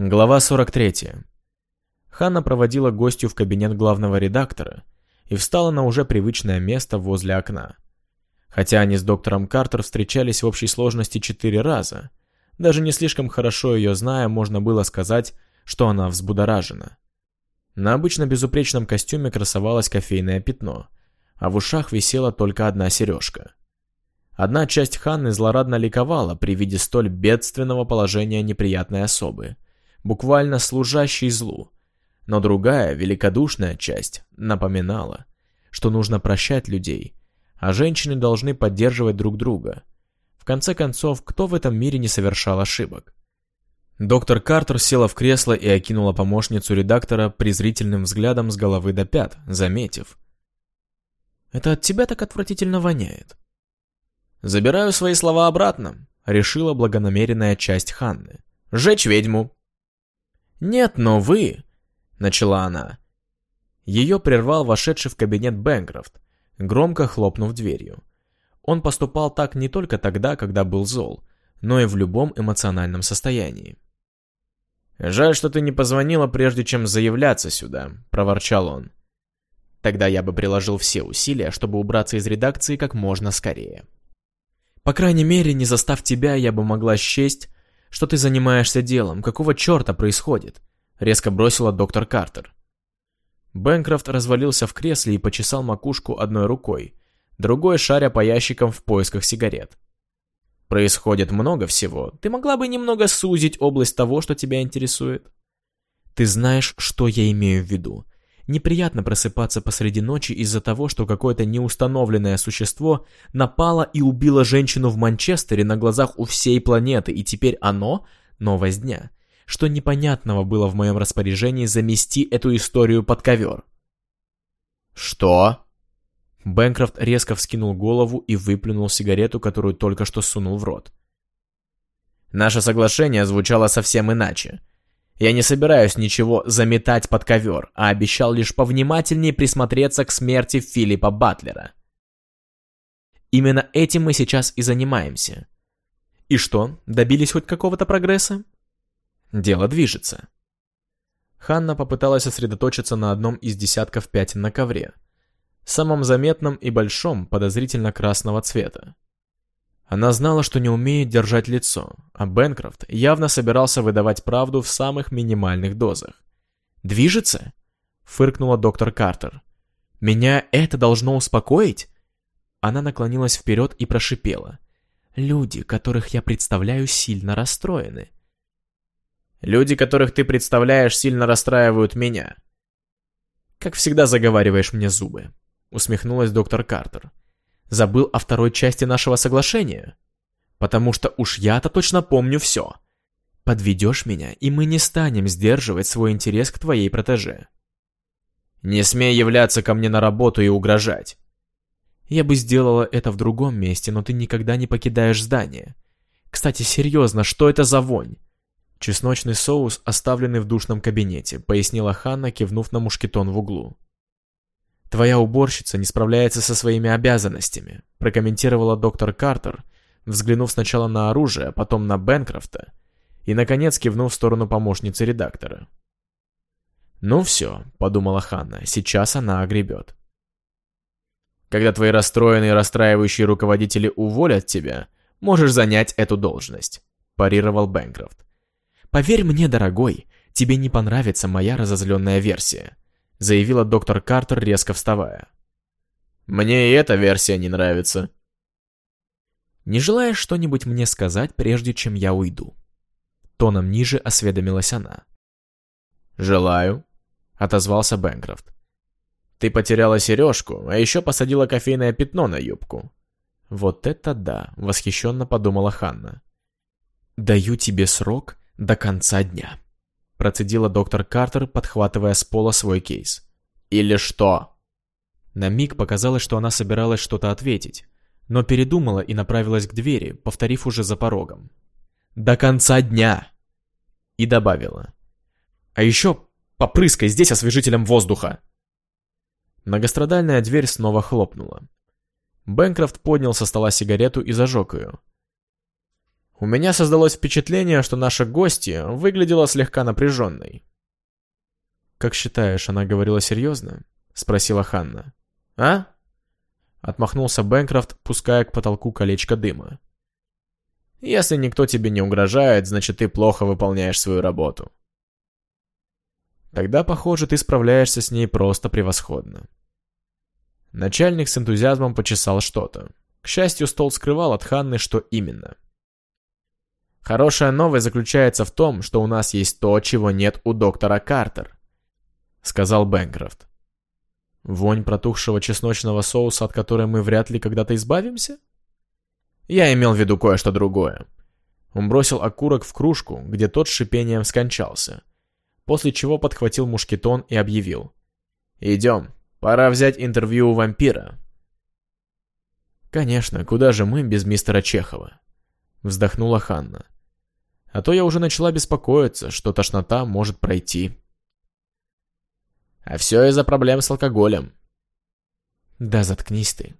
Глава 43. Ханна проводила гостью в кабинет главного редактора и встала на уже привычное место возле окна. Хотя они с доктором Картер встречались в общей сложности четыре раза, даже не слишком хорошо ее зная, можно было сказать, что она взбудоражена. На обычно безупречном костюме красовалось кофейное пятно, а в ушах висела только одна сережка. Одна часть Ханны злорадно ликовала при виде столь бедственного положения неприятной особы – буквально служащий злу. Но другая, великодушная часть напоминала, что нужно прощать людей, а женщины должны поддерживать друг друга. В конце концов, кто в этом мире не совершал ошибок? Доктор Картер села в кресло и окинула помощницу редактора презрительным взглядом с головы до пят, заметив. «Это от тебя так отвратительно воняет». «Забираю свои слова обратно», — решила благонамеренная часть Ханны. «Жечь ведьму!» «Нет, но вы...» — начала она. Ее прервал вошедший в кабинет Бэнкрофт, громко хлопнув дверью. Он поступал так не только тогда, когда был зол, но и в любом эмоциональном состоянии. «Жаль, что ты не позвонила, прежде чем заявляться сюда», — проворчал он. «Тогда я бы приложил все усилия, чтобы убраться из редакции как можно скорее». «По крайней мере, не застав тебя, я бы могла счесть, что ты занимаешься делом? Какого черта происходит?» Резко бросила доктор Картер. Бэнкрофт развалился в кресле и почесал макушку одной рукой, другой шаря по ящикам в поисках сигарет. «Происходит много всего. Ты могла бы немного сузить область того, что тебя интересует?» «Ты знаешь, что я имею в виду. Неприятно просыпаться посреди ночи из-за того, что какое-то неустановленное существо напало и убило женщину в Манчестере на глазах у всей планеты, и теперь оно — новость дня. Что непонятного было в моем распоряжении замести эту историю под ковер? «Что?» Бэнкрофт резко вскинул голову и выплюнул сигарету, которую только что сунул в рот. Наше соглашение звучало совсем иначе. Я не собираюсь ничего заметать под ковер, а обещал лишь повнимательнее присмотреться к смерти Филиппа Батлера. Именно этим мы сейчас и занимаемся. И что, добились хоть какого-то прогресса? Дело движется. Ханна попыталась сосредоточиться на одном из десятков пятен на ковре, самом заметном и большом, подозрительно красного цвета. Она знала, что не умеет держать лицо, а Бенкрофт явно собирался выдавать правду в самых минимальных дозах. «Движется?» — фыркнула доктор Картер. «Меня это должно успокоить?» Она наклонилась вперед и прошипела. «Люди, которых я представляю, сильно расстроены». «Люди, которых ты представляешь, сильно расстраивают меня». «Как всегда заговариваешь мне зубы», — усмехнулась доктор Картер. Забыл о второй части нашего соглашения? Потому что уж я-то точно помню все. Подведешь меня, и мы не станем сдерживать свой интерес к твоей протеже. Не смей являться ко мне на работу и угрожать. Я бы сделала это в другом месте, но ты никогда не покидаешь здание. Кстати, серьезно, что это за вонь? Чесночный соус, оставленный в душном кабинете, пояснила Ханна, кивнув на мушкетон в углу. «Твоя уборщица не справляется со своими обязанностями», прокомментировала доктор Картер, взглянув сначала на оружие, потом на Бенкрофта и, наконец, кивнув в сторону помощницы редактора. «Ну все», — подумала Ханна, — «сейчас она огребет». «Когда твои расстроенные расстраивающие руководители уволят тебя, можешь занять эту должность», — парировал Бэнкрофт. «Поверь мне, дорогой, тебе не понравится моя разозленная версия заявила доктор Картер, резко вставая. «Мне и эта версия не нравится». «Не желаешь что-нибудь мне сказать, прежде чем я уйду?» Тоном ниже осведомилась она. «Желаю», — отозвался Бэнкрофт. «Ты потеряла сережку, а еще посадила кофейное пятно на юбку». «Вот это да!» — восхищенно подумала Ханна. «Даю тебе срок до конца дня» процедила доктор Картер, подхватывая с пола свой кейс. «Или что?» На миг показалось, что она собиралась что-то ответить, но передумала и направилась к двери, повторив уже за порогом. «До конца дня!» И добавила. «А еще попрыскай здесь освежителем воздуха!» Многострадальная дверь снова хлопнула. Бэнкрофт поднял со стола сигарету и зажег ее. У меня создалось впечатление, что наша гостья выглядела слегка напряженной. «Как считаешь, она говорила серьезно?» — спросила Ханна. «А?» — отмахнулся Бэнкрофт, пуская к потолку колечко дыма. «Если никто тебе не угрожает, значит, ты плохо выполняешь свою работу». Тогда, похоже, ты справляешься с ней просто превосходно. Начальник с энтузиазмом почесал что-то. К счастью, стол скрывал от Ханны, что именно — Хорошая новость заключается в том, что у нас есть то, чего нет у доктора Картер», — сказал Бэнкрофт. «Вонь протухшего чесночного соуса, от которой мы вряд ли когда-то избавимся?» «Я имел в виду кое-что другое». Он бросил окурок в кружку, где тот с шипением скончался, после чего подхватил мушкетон и объявил. «Идем, пора взять интервью у вампира». «Конечно, куда же мы без мистера Чехова?» Вздохнула Ханна. А то я уже начала беспокоиться, что тошнота может пройти. А все из-за проблем с алкоголем. Да заткнись ты.